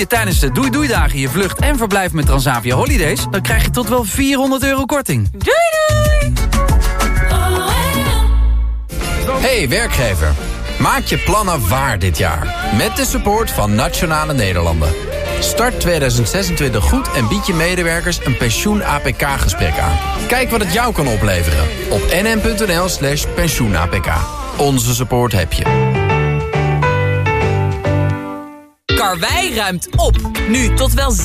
je tijdens de Doei Doei Dagen je vlucht en verblijf met Transavia Holidays... dan krijg je tot wel 400 euro korting. Doei doei! Hey werkgever, maak je plannen waar dit jaar. Met de support van Nationale Nederlanden. Start 2026 goed en bied je medewerkers een pensioen-APK-gesprek aan. Kijk wat het jou kan opleveren op nm.nl slash pensioen-APK. Onze support heb je. Karwei ruimt op. Nu tot wel 70%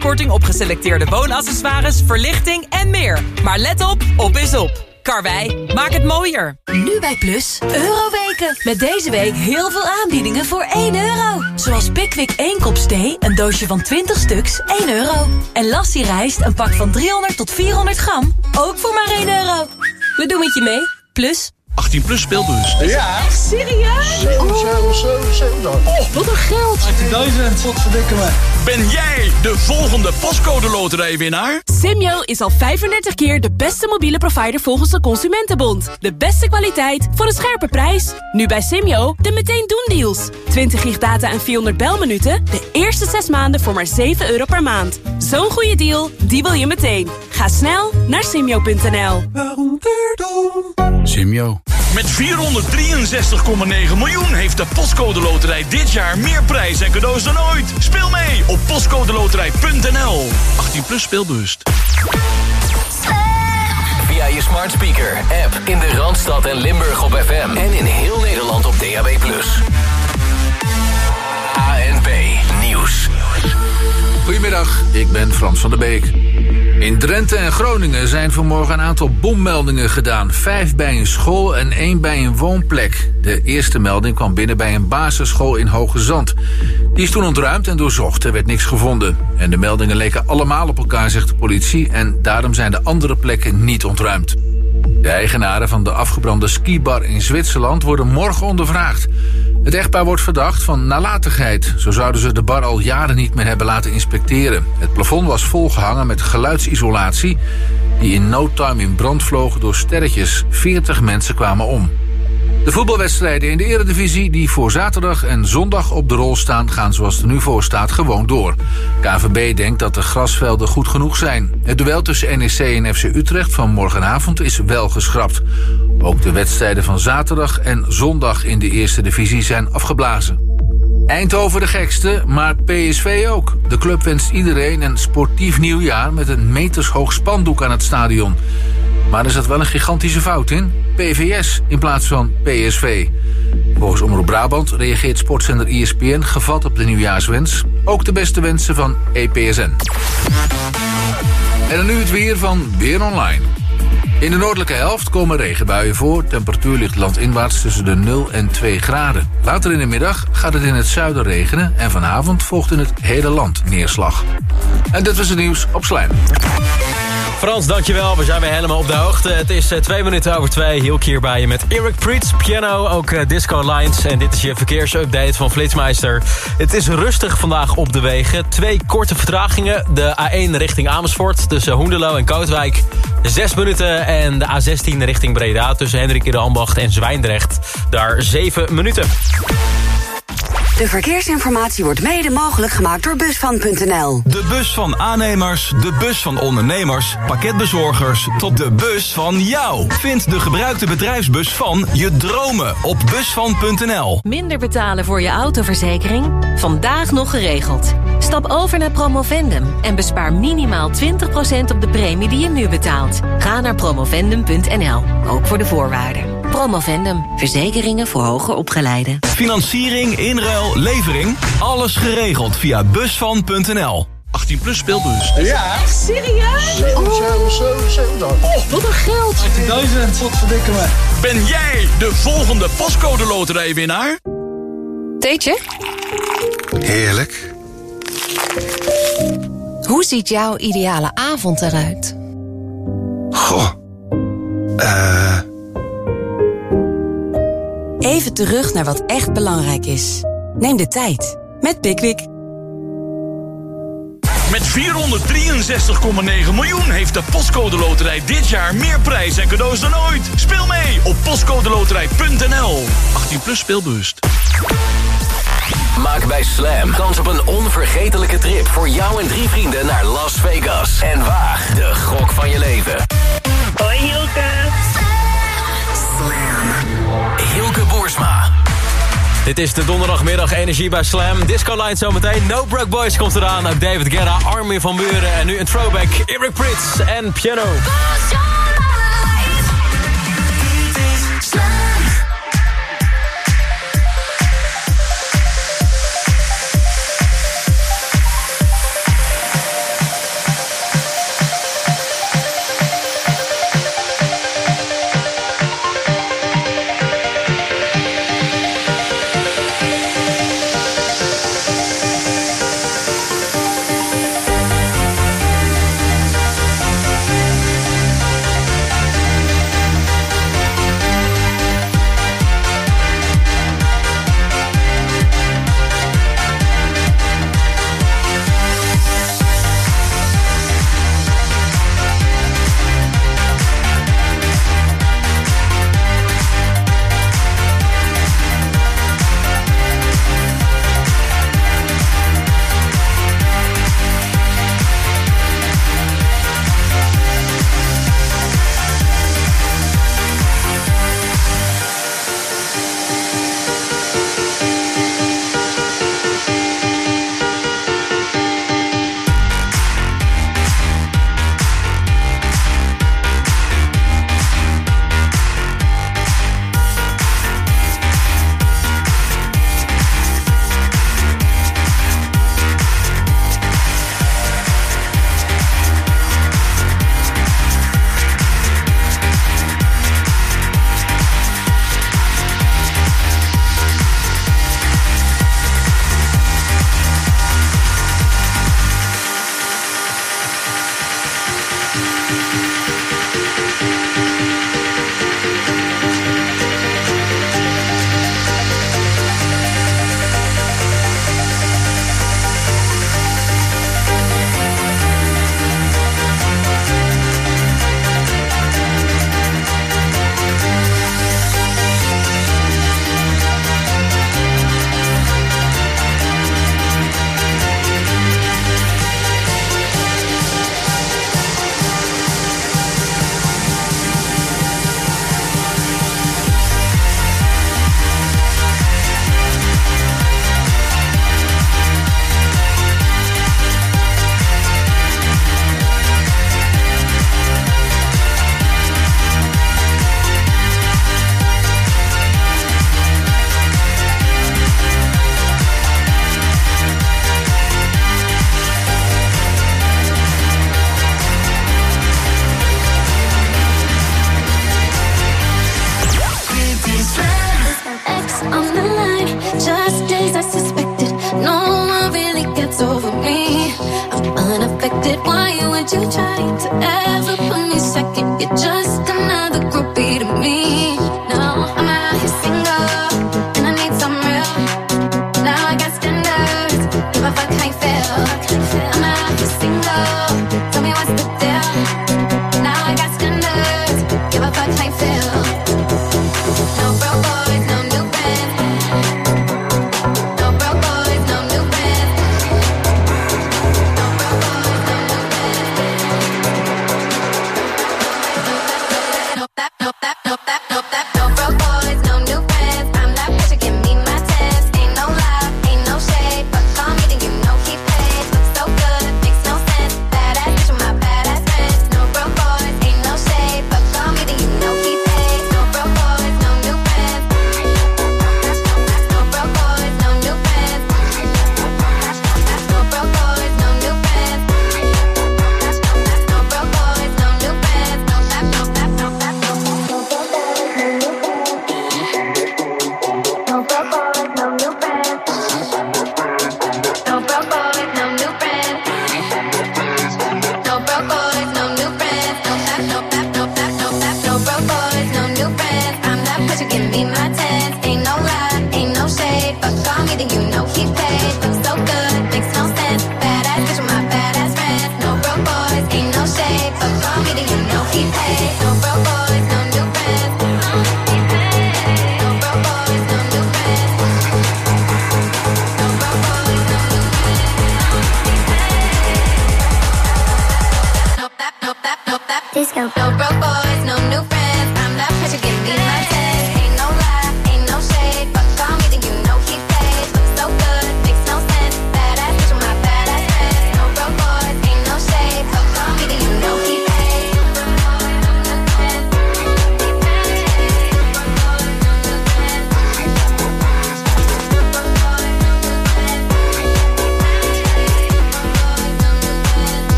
korting op geselecteerde woonaccessoires, verlichting en meer. Maar let op, op is op. Karwei, maak het mooier. Nu bij Plus, Euroweken. Met deze week heel veel aanbiedingen voor 1 euro. Zoals Pickwick 1 kop thee, een doosje van 20 stuks, 1 euro. En Lassie rijst, een pak van 300 tot 400 gram, ook voor maar 1 euro. We doen het je mee. Plus... 18 plus speelbus. Ja. Echt serieus? 7, 7, 7, 7. Oh, wat een geld. 18.000, wat verdikken me. Ben jij de volgende pascode loterijwinnaar? Simyo is al 35 keer de beste mobiele provider volgens de Consumentenbond. De beste kwaliteit voor een scherpe prijs. Nu bij Simyo de meteen doen deals. 20 gig data en 400 belminuten. De eerste 6 maanden voor maar 7 euro per maand. Zo'n goede deal, die wil je meteen. Ga snel naar simyo.nl. Simio. Met 463,9 miljoen heeft de Postcode Loterij dit jaar meer prijs en cadeaus dan ooit. Speel mee op postcodeloterij.nl. 18 plus speelbewust. Via je smart speaker, app in de Randstad en Limburg op FM. En in heel Nederland op DAB+. ANP Nieuws. Goedemiddag, ik ben Frans van der Beek. In Drenthe en Groningen zijn vanmorgen een aantal bommeldingen gedaan. Vijf bij een school en één bij een woonplek. De eerste melding kwam binnen bij een basisschool in Hoge Zand. Die is toen ontruimd en doorzocht. Er werd niks gevonden. En de meldingen leken allemaal op elkaar, zegt de politie. En daarom zijn de andere plekken niet ontruimd. De eigenaren van de afgebrande skibar in Zwitserland worden morgen ondervraagd. Het echtpaar wordt verdacht van nalatigheid. Zo zouden ze de bar al jaren niet meer hebben laten inspecteren. Het plafond was volgehangen met geluidsisolatie... die in no time in brand vlogen door sterretjes. 40 mensen kwamen om. De voetbalwedstrijden in de eredivisie die voor zaterdag en zondag op de rol staan... gaan zoals er nu voor staat gewoon door. KVB denkt dat de grasvelden goed genoeg zijn. Het duel tussen NEC en FC Utrecht van morgenavond is wel geschrapt. Ook de wedstrijden van zaterdag en zondag in de eerste divisie zijn afgeblazen. Eindhoven de gekste, maar PSV ook. De club wenst iedereen een sportief nieuwjaar... met een metershoog spandoek aan het stadion. Maar er zat wel een gigantische fout in. PVS in plaats van PSV. Volgens Omroep Brabant reageert sportzender ESPN gevat op de nieuwjaarswens. Ook de beste wensen van EPSN. En nu het weer van Weer Online. In de noordelijke helft komen regenbuien voor. Temperatuur ligt landinwaarts tussen de 0 en 2 graden. Later in de middag gaat het in het zuiden regenen... en vanavond volgt in het hele land neerslag. En dit was het nieuws op Slijm. Frans, dankjewel. We zijn weer helemaal op de hoogte. Het is uh, twee minuten over twee. Hielk hier bij je met Eric Priets, piano, ook uh, Disco Lines. En dit is je verkeersupdate van Flitsmeister. Het is rustig vandaag op de wegen. Twee korte vertragingen. De A1 richting Amersfoort tussen Hoendelo en Kootwijk. Zes minuten en de A16 richting Breda tussen Hendrik de Ambacht en Zwijndrecht. Daar zeven minuten. De verkeersinformatie wordt mede mogelijk gemaakt door Busvan.nl. De bus van aannemers, de bus van ondernemers, pakketbezorgers... tot de bus van jou. Vind de gebruikte bedrijfsbus van je dromen op Busvan.nl. Minder betalen voor je autoverzekering? Vandaag nog geregeld. Stap over naar Promovendum en bespaar minimaal 20% op de premie die je nu betaalt. Ga naar promovendum.nl, ook voor de voorwaarden. Promovendum, verzekeringen voor hoger opgeleiden. Financiering, inruil, levering, alles geregeld via busvan.nl. 18 plus speelbus. Ja. Echt serieus? 7, 7, 7, 7. Oh, wat een geld. 18.000, wat verdikken me. Ben jij de volgende pascode loterijwinnaar? Theetje? Heerlijk. Hoe ziet jouw ideale avond eruit? Goh. Eh... Even terug naar wat echt belangrijk is. Neem de tijd met Pickwick. Met 463,9 miljoen heeft de Postcode Loterij dit jaar meer prijs en cadeaus dan ooit. Speel mee op postcodeloterij.nl. 18 plus speelbewust. Maak bij Slam kans op een onverwachte trip voor jou en drie vrienden naar Las Vegas. En waag de gok van je leven. Hoi Hilke. Hilke Boersma. Dit is de donderdagmiddag energie bij Slam. Disco Line zometeen. No Broke Boys komt eraan. Ook David Guerra, Armin van Buren. En nu een throwback. Eric Prits en Piano.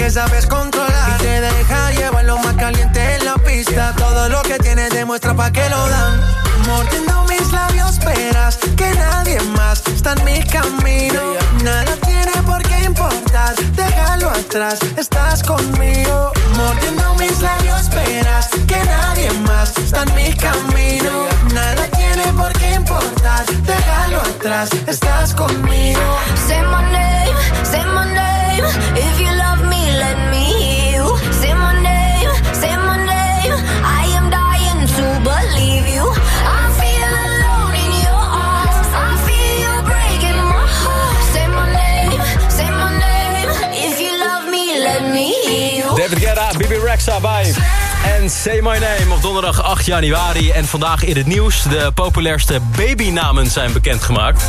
Que sabes controlar. Y te deja llevar lo más caliente en la pista. Todo lo que tienes demuestra pa' que lo dan. Mordiendo mis labios, verás que nadie más está en mi camino. Nada tiene por qué importar, déjalo atrás, estás conmigo. Mordiendo mis labios, verás que nadie más está en mi camino. Nada tiene por qué importar, déjalo atrás, estás conmigo. Rexa bij. En Say My Name op donderdag 8 januari. En vandaag in het nieuws. De populairste babynamen zijn bekendgemaakt.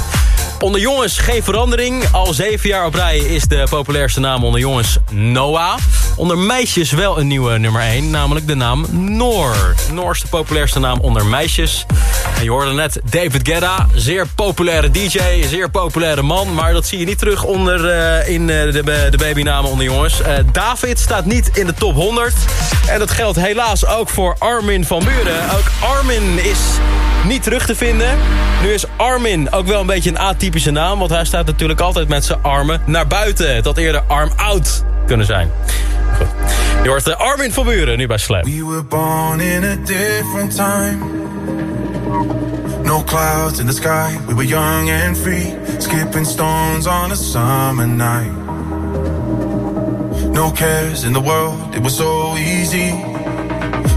Onder jongens geen verandering. Al zeven jaar op rij is de populairste naam onder jongens Noah. Onder meisjes wel een nieuwe nummer 1, namelijk de naam Noor. Noor is de populairste naam onder meisjes. Je hoorde net David Guetta, zeer populaire DJ, zeer populaire man. Maar dat zie je niet terug onder, eh, in eh, de, de babynamen onder jongens. Eh, David staat niet in de top 100. En dat geldt helaas ook voor Armin van Buren. Ook Armin is niet terug te vinden. Nu is Armin ook wel een beetje een atypische naam... want hij staat natuurlijk altijd met zijn armen naar buiten. Had eerder arm-out kunnen zijn. Goed. Je hoort Armin van Buren nu bij Slam. We were born in different time. No clouds in the sky. We were young and free. Skipping stones on a summer night. No cares in the world. It was so easy.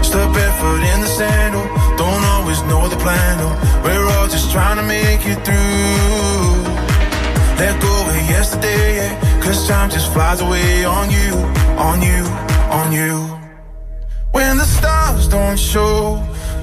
Step barefoot in the sand. Oh, don't always know the plan. Oh, we're all just trying to make it through. Let go of yesterday, yeah. Cause time just flies away on you, on you, on you. When the stars don't show,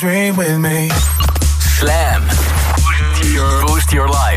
dream with me. Slam. Boost your life.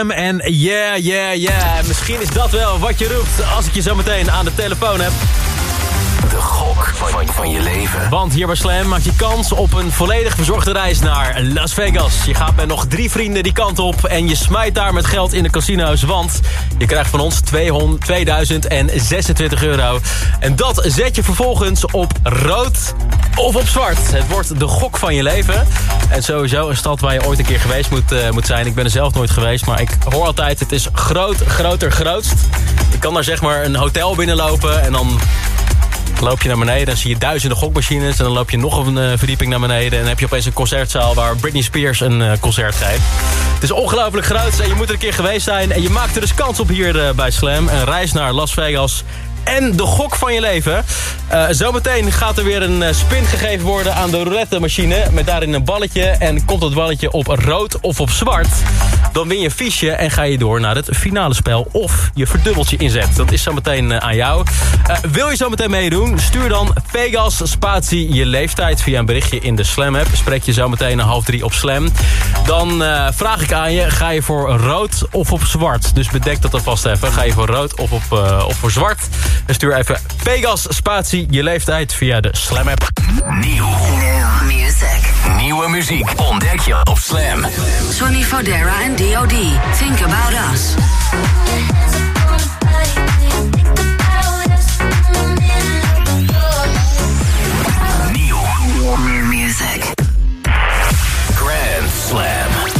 Slam en yeah, yeah, yeah. Misschien is dat wel wat je roept als ik je zo meteen aan de telefoon heb. De gok van, van je leven. Want hier bij Slam maak je kans op een volledig verzorgde reis naar Las Vegas. Je gaat met nog drie vrienden die kant op en je smijt daar met geld in de casino's. Want je krijgt van ons 200, 2026 euro. En dat zet je vervolgens op rood of op zwart. Het wordt de gok van je leven. En sowieso een stad waar je ooit een keer geweest moet, eh, moet zijn. Ik ben er zelf nooit geweest, maar ik hoor altijd... het is groot, groter, grootst. Je kan daar zeg maar een hotel binnenlopen en dan loop je naar beneden, dan zie je duizenden gokmachines... en dan loop je nog een eh, verdieping naar beneden... en heb je opeens een concertzaal waar Britney Spears een eh, concert geeft. Het is ongelooflijk groot en je moet er een keer geweest zijn... en je maakt er dus kans op hier bij Slam. Een reis naar Las Vegas en de gok van je leven. Eh, zometeen gaat er weer een eh, spin gegeven worden aan de roulette machine... met daarin een balletje. En komt dat balletje op rood of op zwart... dan win je een fiche en ga je door naar het finale spel... of je verdubbeltje inzet. Dat is zometeen uh, aan jou. wil je zometeen meedoen? Stuur dan Vegas spatie je leeftijd via een berichtje in de Slam-app. Spreek je zometeen een half drie op Slam. Dan vraag ik aan je, ga je voor rood of op zwart? Dus bedek dat alvast even. Ga je voor rood of, op, of voor zwart? En stuur even Vegas spatie je leeftijd via de Slam app. Nieuw. music. Nieuwe muziek ontdek je op Slam. Sonny Fodera en D.O.D. Think About Us. Nieuw. New music. Grand Slam.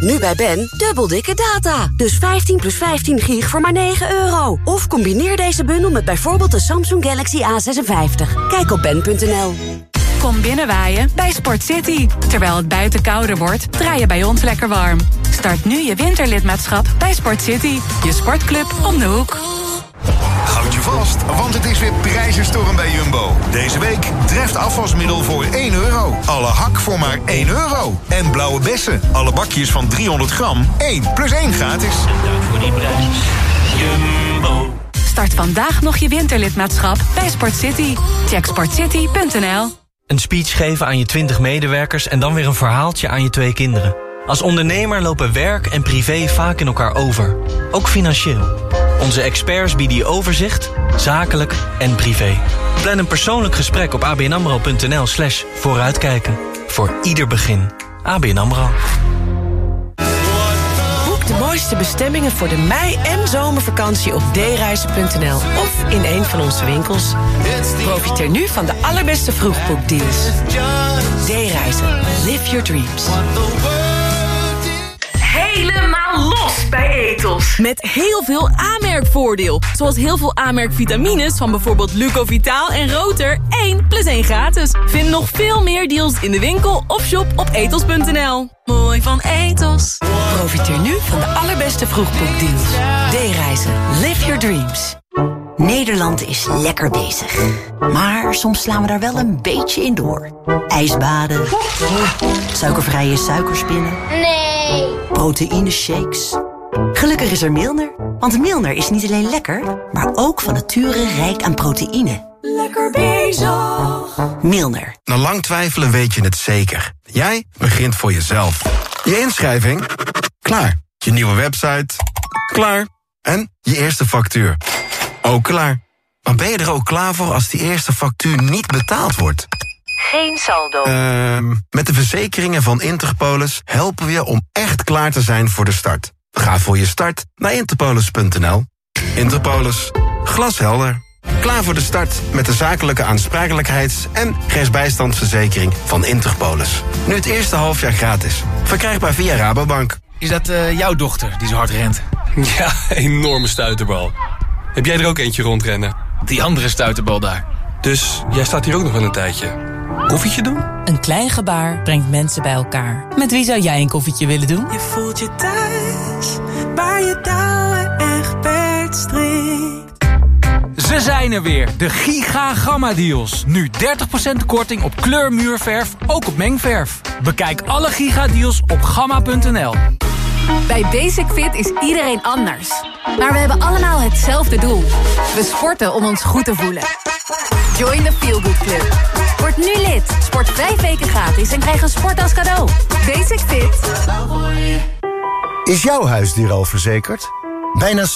Nu bij Ben, dubbel dikke data. Dus 15 plus 15 gig voor maar 9 euro. Of combineer deze bundel met bijvoorbeeld de Samsung Galaxy A56. Kijk op ben.nl. Kom binnenwaaien bij Sport City. Terwijl het buiten kouder wordt, draai je bij ons lekker warm. Start nu je winterlidmaatschap bij Sport City. Je sportclub om de hoek. Vast, want het is weer prijzenstorm bij Jumbo. Deze week treft afwasmiddel voor 1 euro. Alle hak voor maar 1 euro. En blauwe bessen, alle bakjes van 300 gram, 1 plus 1 gratis. Dank voor die prijs. Jumbo. Start vandaag nog je winterlidmaatschap bij Sport City. Check sportcity.nl Een speech geven aan je 20 medewerkers en dan weer een verhaaltje aan je twee kinderen. Als ondernemer lopen werk en privé vaak in elkaar over. Ook financieel. Onze experts bieden je overzicht, zakelijk en privé. Plan een persoonlijk gesprek op abnamro.nl slash vooruitkijken. Voor ieder begin. ABN AMRO. Boek de mooiste bestemmingen voor de mei- en zomervakantie op dereizen.nl of in een van onze winkels. Profiteer nu van de allerbeste vroegboekdeals. D-reizen. Live your dreams. Helemaal los bij Etos. Met heel veel aanmerkvoordeel. Zoals heel veel aanmerkvitamines van bijvoorbeeld Lucovitaal en Roter. 1 plus 1 gratis. Vind nog veel meer deals in de winkel of shop op etos.nl. Mooi van Etos. Profiteer nu van de allerbeste vroegboekdeals. D-reizen. Live your dreams. Nederland is lekker bezig. Maar soms slaan we daar wel een beetje in door. Ijsbaden. Suikervrije suikerspinnen. Nee. Proteïne shakes. Gelukkig is er Milner. Want Milner is niet alleen lekker, maar ook van nature rijk aan proteïne. Lekker bezig. Milner. Na lang twijfelen weet je het zeker. Jij begint voor jezelf. Je inschrijving? Klaar. Je nieuwe website? Klaar. En je eerste factuur? Ook klaar. Maar ben je er ook klaar voor als die eerste factuur niet betaald wordt? Geen saldo. Ehm, met de verzekeringen van Interpolis helpen we je om echt klaar te zijn voor de start. Ga voor je start naar interpolis.nl. Interpolis. Glashelder. Klaar voor de start met de zakelijke aansprakelijkheids- en rechtsbijstandsverzekering van Interpolis. Nu het eerste halfjaar gratis. Verkrijgbaar via Rabobank. Is dat eh, jouw dochter die zo hard rent? Ja, enorme stuiterbal. Heb jij er ook eentje rondrennen? Die andere stuiterbal daar. Dus jij staat hier ook nog wel een tijdje. Koffietje doen? Een klein gebaar brengt mensen bij elkaar. Met wie zou jij een koffietje willen doen? Je voelt je thuis, waar je touwen echt strikt. Ze zijn er weer, de Giga Gamma Deals. Nu 30% korting op kleurmuurverf, ook op mengverf. Bekijk alle Giga Deals op gamma.nl. Bij Basic Fit is iedereen anders. Maar we hebben allemaal hetzelfde doel. We sporten om ons goed te voelen. Join the Feel Good Club. Word nu lid. Sport vijf weken gratis en krijg een sport als cadeau. Basic Fit. Is jouw huisdier al verzekerd? Bijna 70%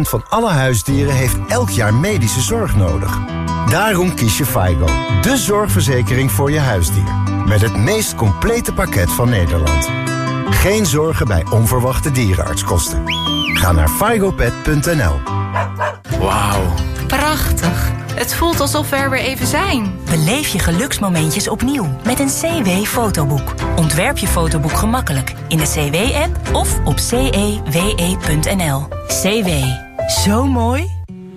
van alle huisdieren heeft elk jaar medische zorg nodig. Daarom kies je FIGO, de zorgverzekering voor je huisdier. Met het meest complete pakket van Nederland. Geen zorgen bij onverwachte dierenartskosten. Ga naar figopet.nl Wauw. Prachtig. Het voelt alsof we er weer even zijn. Beleef je geluksmomentjes opnieuw met een CW-fotoboek. Ontwerp je fotoboek gemakkelijk in de CW-app of op cewe.nl. CW. Zo mooi.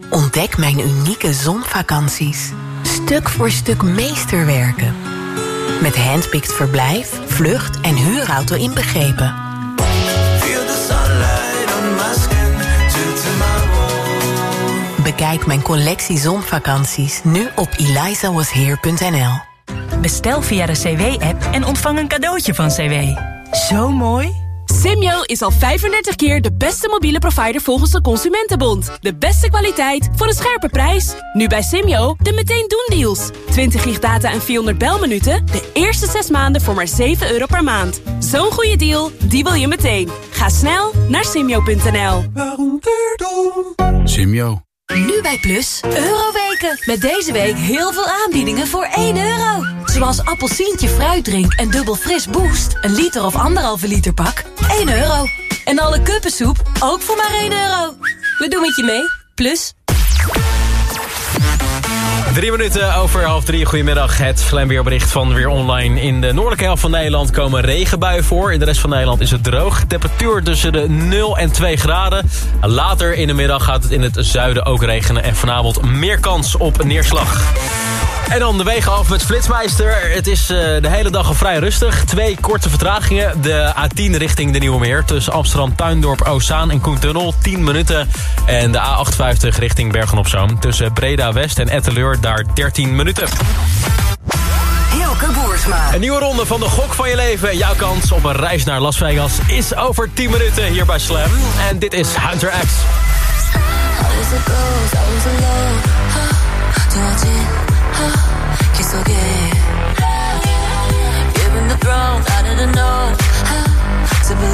Ontdek mijn unieke zonvakanties. Stuk voor stuk meesterwerken. Met handpicked verblijf, vlucht en huurauto inbegrepen. Bekijk mijn collectie zonvakanties nu op elizawasheer.nl. Bestel via de CW-app en ontvang een cadeautje van CW. Zo mooi. Simyo is al 35 keer de beste mobiele provider volgens de Consumentenbond. De beste kwaliteit voor een scherpe prijs. Nu bij Simyo de meteen doen deals. 20 gig data en 400 belminuten. De eerste 6 maanden voor maar 7 euro per maand. Zo'n goede deal, die wil je meteen. Ga snel naar simyo.nl. Simyo. Nu bij Plus, Euroweken. Met deze week heel veel aanbiedingen voor 1 euro. Zoals appelsientje fruitdrink en dubbel fris boost. Een liter of anderhalve liter pak, 1 euro. En alle kuppensoep, ook voor maar 1 euro. We doen het je mee, Plus. Drie minuten over half drie. Goedemiddag. Het slijmweerbericht van Weer Online. In de noordelijke helft van Nederland komen regenbuien voor. In de rest van Nederland is het droog. Temperatuur tussen de 0 en 2 graden. Later in de middag gaat het in het zuiden ook regenen. En vanavond meer kans op neerslag. En dan de wegen af met Flitsmeister. Het is uh, de hele dag al vrij rustig. Twee korte vertragingen. De A10 richting de Nieuwe Meer. Tussen Amsterdam, Tuindorp, Ozaan en Koentunnel. 10 minuten. En de A58 richting Bergen-op-Zoom. Tussen Breda West en Etteleur. Daar 13 minuten. Hilke Boersma. Een nieuwe ronde van de gok van je leven. Jouw kans op een reis naar Las Vegas is over 10 minuten hier bij Slam. En dit is Hunter X. 계속해 Given the throne, I didn't know how to believe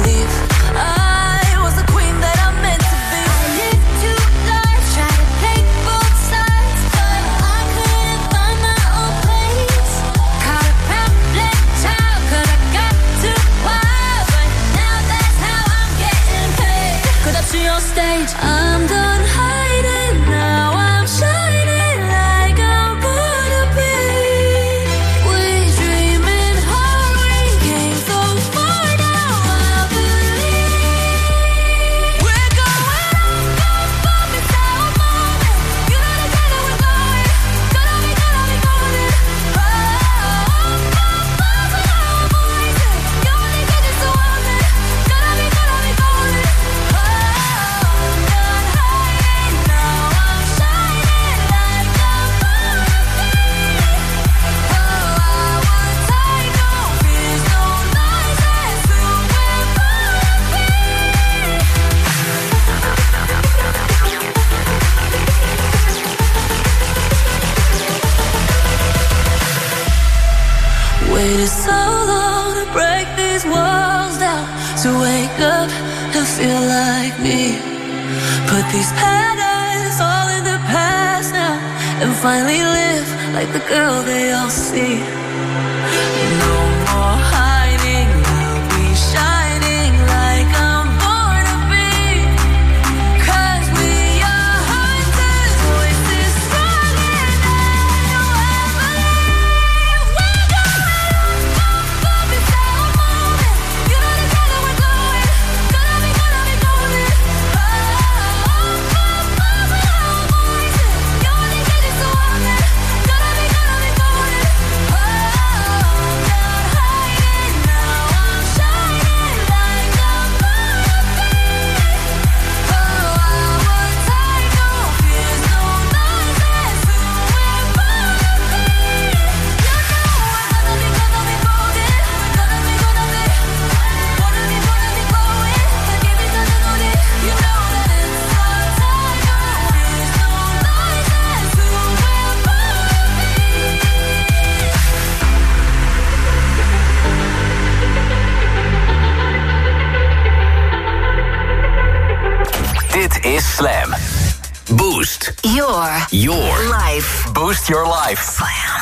Boost your life. Pump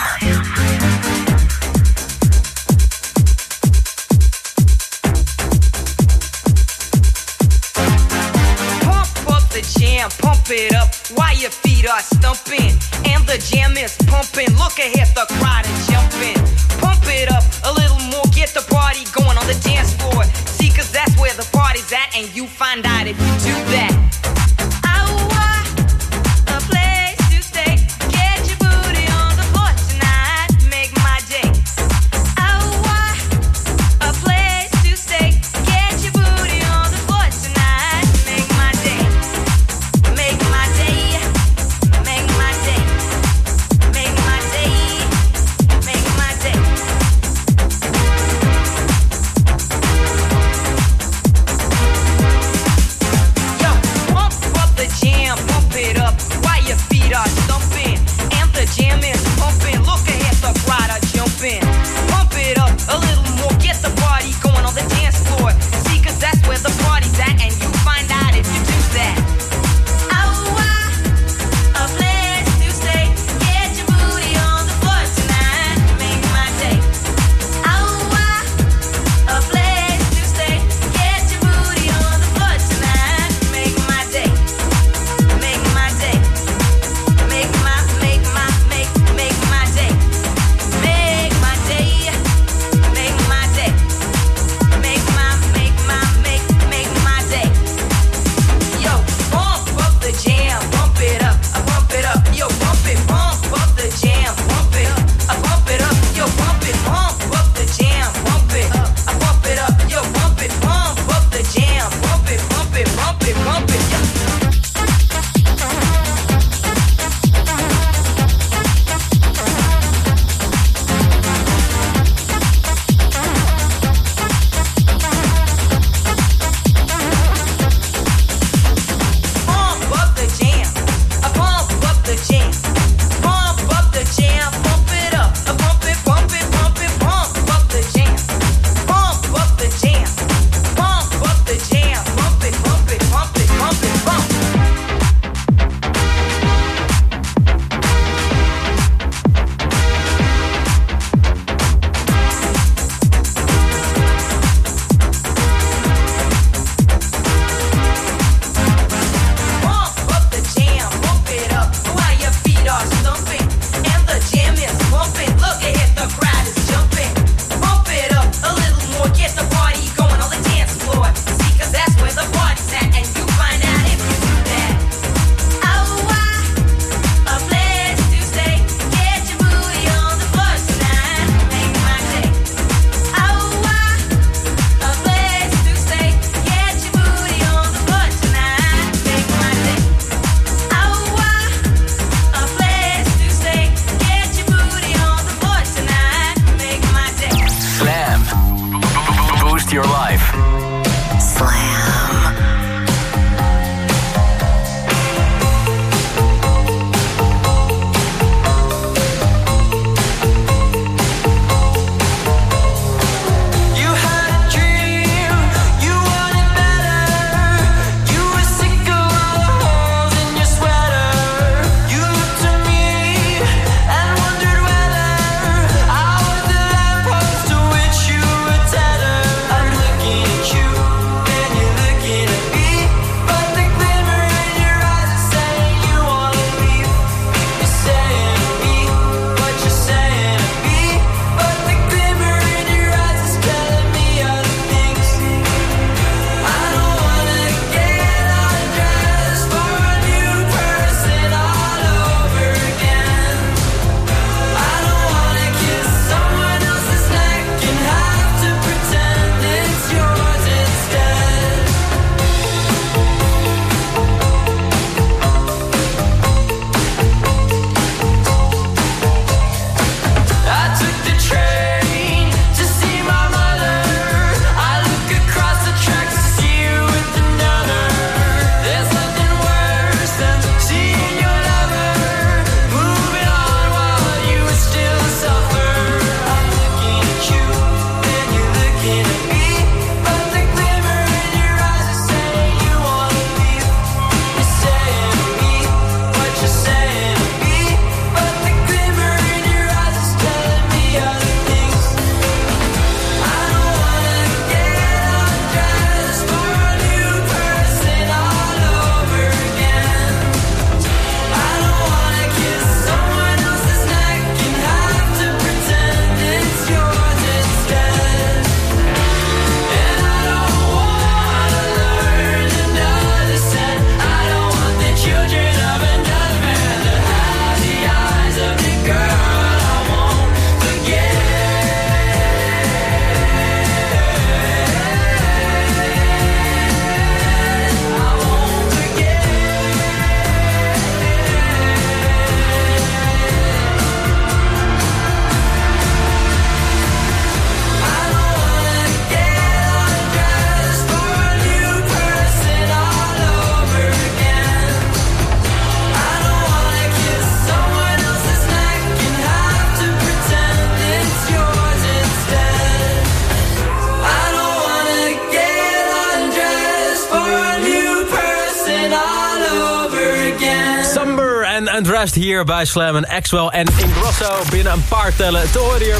Hier bij Slam en Axwell en Ingrosso binnen een paar tellen te horen hier.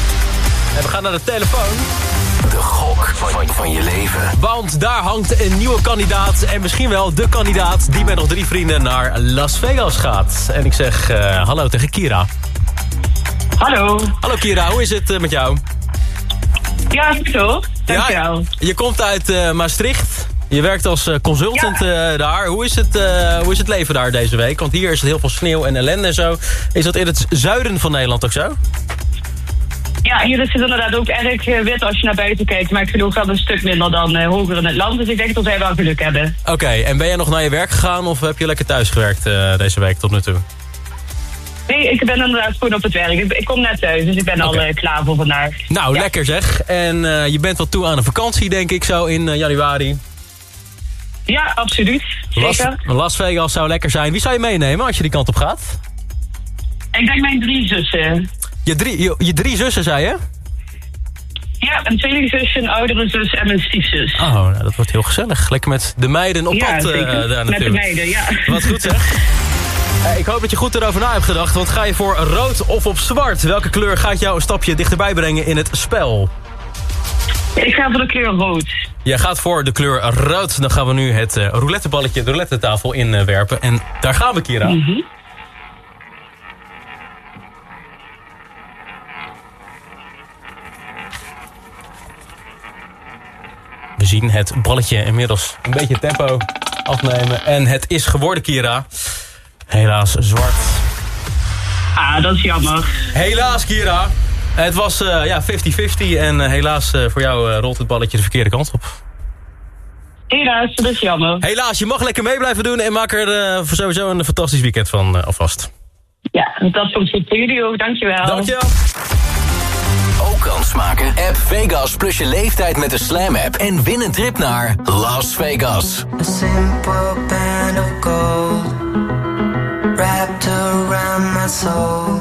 En we gaan naar de telefoon. De gok van, van je leven. Want daar hangt een nieuwe kandidaat. En misschien wel de kandidaat die met nog drie vrienden naar Las Vegas gaat. En ik zeg eh, hallo tegen Kira. Hallo. Hallo Kira, hoe is het eh, met jou? Ja, goed hoor. Dankjewel. je komt uit eh, Maastricht. Je werkt als eh, consultant eh, daar. Hoe is, het, eh, hoe is het leven daar deze week? Want hier is het heel veel sneeuw en ellende en zo. Is dat in het zuiden van Nederland ook zo? Ja, hier is het inderdaad ook erg wit als je naar buiten kijkt. Maar ik geloof wel een stuk minder dan eh, hoger in het land. Dus ik denk dat wij wel geluk hebben. Oké, en ben jij nog naar je werk gegaan of heb je lekker thuis gewerkt deze week tot nu toe? Nee, ik ben inderdaad gewoon op het werk. Ik, ik kom net thuis, dus ik ben al klaar voor vandaag. Nou, lekker zeg. En je bent wel toe aan een vakantie, denk ik, zo in januari. Ja, absoluut. Las, Zeker. Las Vegas zou lekker zijn. Wie zou je meenemen als je die kant op gaat? Ik denk mijn drie zussen. Je drie, je, je drie zussen, zei je? Ja, een tweelingzusje, een oudere zus en een stiefzus. Oh, nou, dat wordt heel gezellig. Lekker met de meiden op Ja, pad eh, zeker. daar Met natuurlijk. de meiden, ja. Wat goed zeg. Eh, ik hoop dat je goed erover na hebt gedacht. Want ga je voor rood of op zwart? Welke kleur gaat jou een stapje dichterbij brengen in het spel? Ik ga voor de kleur rood. Jij gaat voor de kleur rood. Dan gaan we nu het eh, rouletteballetje de roulettetafel inwerpen. en daar gaan we, Kira. We zien het balletje inmiddels een beetje tempo afnemen. En het is geworden, Kira. Helaas zwart. Ah, dat is jammer. Helaas, Kira. Het was eh, ja, 50-50 en eh, helaas eh, voor jou rolt het balletje de verkeerde kant op. Helaas, dat is jammer. Helaas, je mag lekker mee blijven doen en maak er eh, voor sowieso een fantastisch weekend van alvast. Ja, dat komt goed voor jullie ook. Dankjewel. Dankjewel. Ook kans maken? App Vegas plus je leeftijd met de Slam app. En win een trip naar Las Vegas. A simple band of gold wrapped around my soul.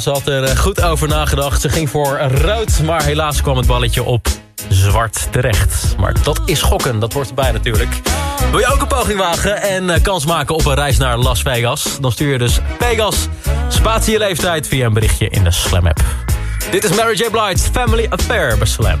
Ze had er eh, goed over nagedacht. Ze ging voor rood, maar helaas kwam het balletje op zwart terecht. Maar dat is gokken, dat wordt erbij natuurlijk. Wil je ook een poging wagen en eh, kans maken op een reis naar Las Vegas? Dan stuur je dus Vegas, Spaat je leeftijd via een berichtje in de Slam-app. Dit is Mary J. Blights Family Affair bij Slam.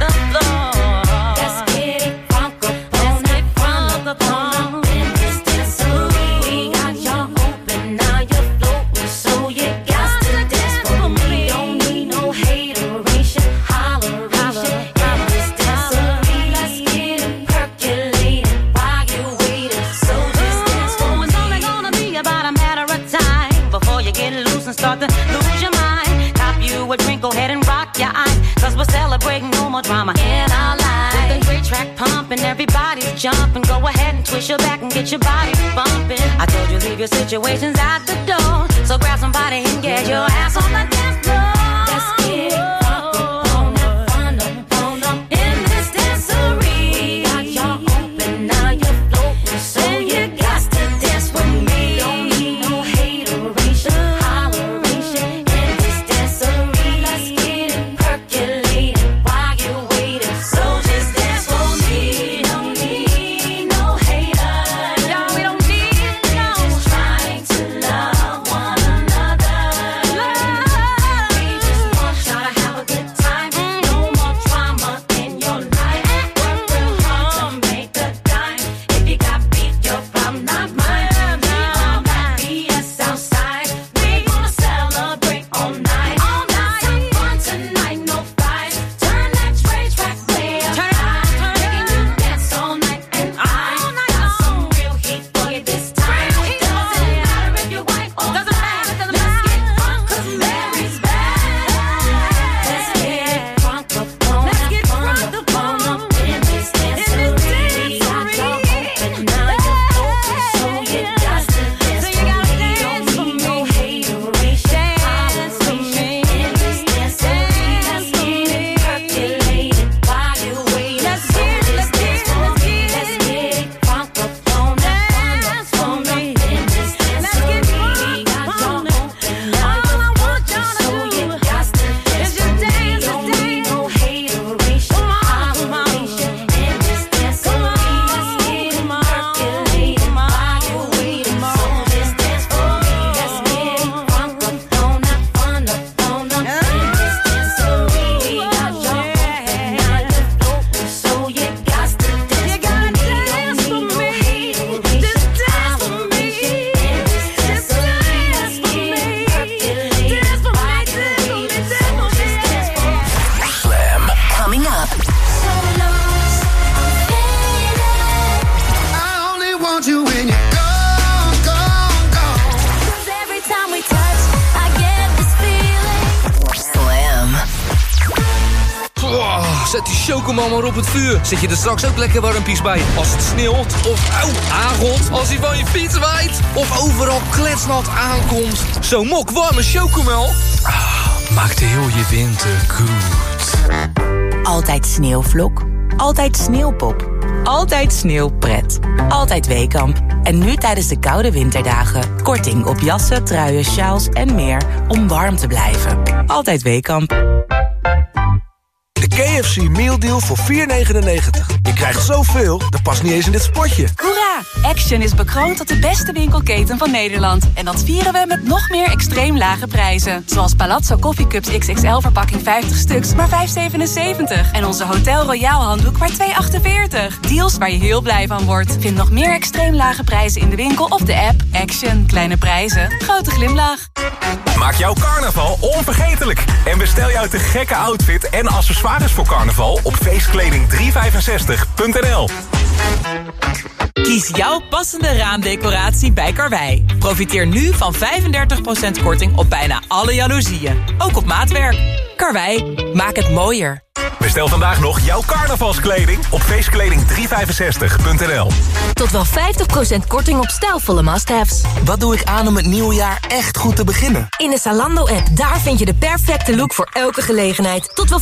your situation's out Zet je er straks ook lekker warmpies bij. Als het sneeuwt of auw, aangot. Als hij van je fiets waait. Of overal kletsnat aankomt. Zo'n mok warme chocomel. Ah, maakt heel je winter goed. Altijd sneeuwvlok. Altijd sneeuwpop. Altijd sneeuwpret. Altijd Weekamp. En nu tijdens de koude winterdagen. Korting op jassen, truien, sjaals en meer om warm te blijven. Altijd Weekamp. KFC Meal Deal voor 4,99. Je krijgt zoveel, dat past niet eens in dit spotje. Hoera! Action is bekroond tot de beste winkelketen van Nederland. En dat vieren we met nog meer extreem lage prijzen. Zoals Palazzo Coffee Cups XXL verpakking 50 stuks, maar 5,77. En onze Hotel Royal handdoek maar 2,48. Deals waar je heel blij van wordt. Vind nog meer extreem lage prijzen in de winkel of de app. Action. Kleine prijzen. Grote glimlach. Maak jouw carnaval onvergetelijk. En bestel jouw te gekke outfit en accessoires voor carnaval op feestkleding365.nl. Kies jouw passende raamdecoratie bij Karwei. Profiteer nu van 35% korting op bijna alle jaloezieën. Ook op maatwerk. Karwei, maak het mooier. Bestel vandaag nog jouw carnavalskleding op feestkleding365.nl. Tot wel 50% korting op stijlvolle must-haves. Wat doe ik aan om het nieuwe jaar echt goed te beginnen? In de Zalando-app, daar vind je de perfecte look voor elke gelegenheid. Tot wel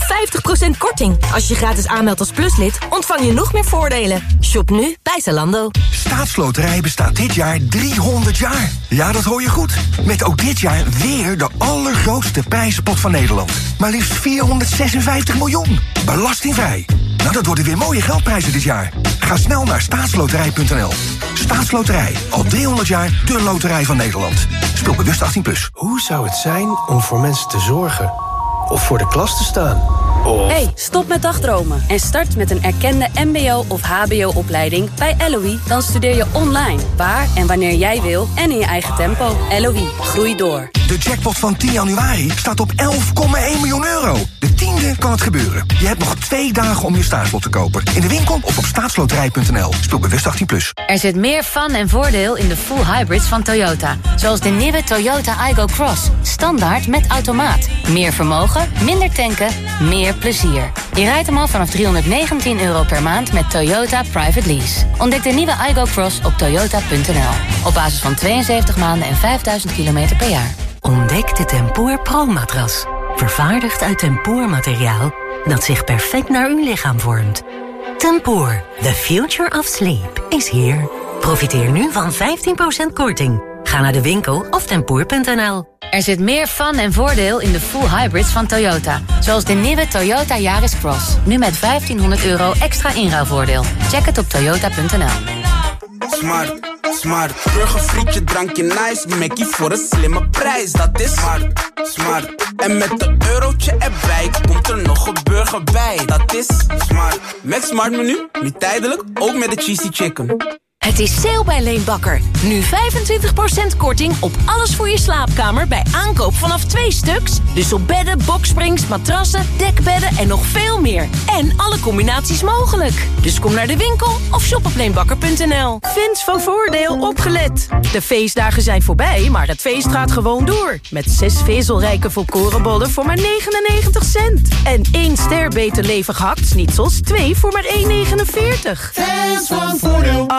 50% korting. Als je gratis aanmeldt als pluslid, ontvang je nog meer voordelen. Shop nu bij Zalando. Staatsloterij bestaat dit jaar 300 jaar. Ja, dat hoor je goed. Met ook dit jaar weer de allergrootste prijzenpot van Nederland. Maar liefst 456 miljoen. Belastingvrij. Nou, dat worden weer mooie geldprijzen dit jaar. Ga snel naar staatsloterij.nl. Staatsloterij. Al 300 jaar de loterij van Nederland. Speel bewust 18+. Plus. Hoe zou het zijn om voor mensen te zorgen? Of voor de klas te staan? Of... Hey, stop met dagdromen en start met een erkende mbo- of hbo-opleiding bij LOE. Dan studeer je online, waar en wanneer jij wil en in je eigen tempo. LOE, groei door. De jackpot van 10 januari staat op 11,1 miljoen euro. De tiende kan het gebeuren. Je hebt nog twee dagen om je staatslot te kopen. In de winkel of op staatsloterij.nl. Speel bewust 18+. Plus. Er zit meer fun en voordeel in de full hybrids van Toyota. Zoals de nieuwe Toyota Igo Cross. Standaard met automaat. Meer vermogen, minder tanken, meer plezier. Je rijdt hem al vanaf 319 euro per maand met Toyota Private Lease. Ontdek de nieuwe Igo Cross op toyota.nl. Op basis van 72 maanden en 5000 kilometer per jaar. Ontdek de Tempoor Pro-matras. Vervaardigd uit tempoormateriaal dat zich perfect naar uw lichaam vormt. Tempoor, the future of sleep, is here. Profiteer nu van 15% korting. Ga naar de winkel of tempoor.nl. Er zit meer fun en voordeel in de full hybrids van Toyota. Zoals de nieuwe Toyota Yaris Cross. Nu met 1500 euro extra inruilvoordeel. Check het op toyota.nl. Smart, smart. Burgerfrietje, drankje nice. Mackie voor een slimme prijs. Dat is smart, smart. En met een eurotje erbij komt er nog een burger bij. Dat is smart. Met Smart menu, nu tijdelijk ook met de cheesy chicken. Het is sale bij Leenbakker. Nu 25% korting op alles voor je slaapkamer bij aankoop vanaf twee stuks. Dus op bedden, boksprings, matrassen, dekbedden en nog veel meer. En alle combinaties mogelijk. Dus kom naar de winkel of shop op leenbakker.nl. Fans van Voordeel opgelet. De feestdagen zijn voorbij, maar het feest gaat gewoon door. Met zes vezelrijke volkorenbollen voor maar 99 cent. En één ster beter levig hakt-snitsels, twee voor maar 1,49. Fans van Voordeel.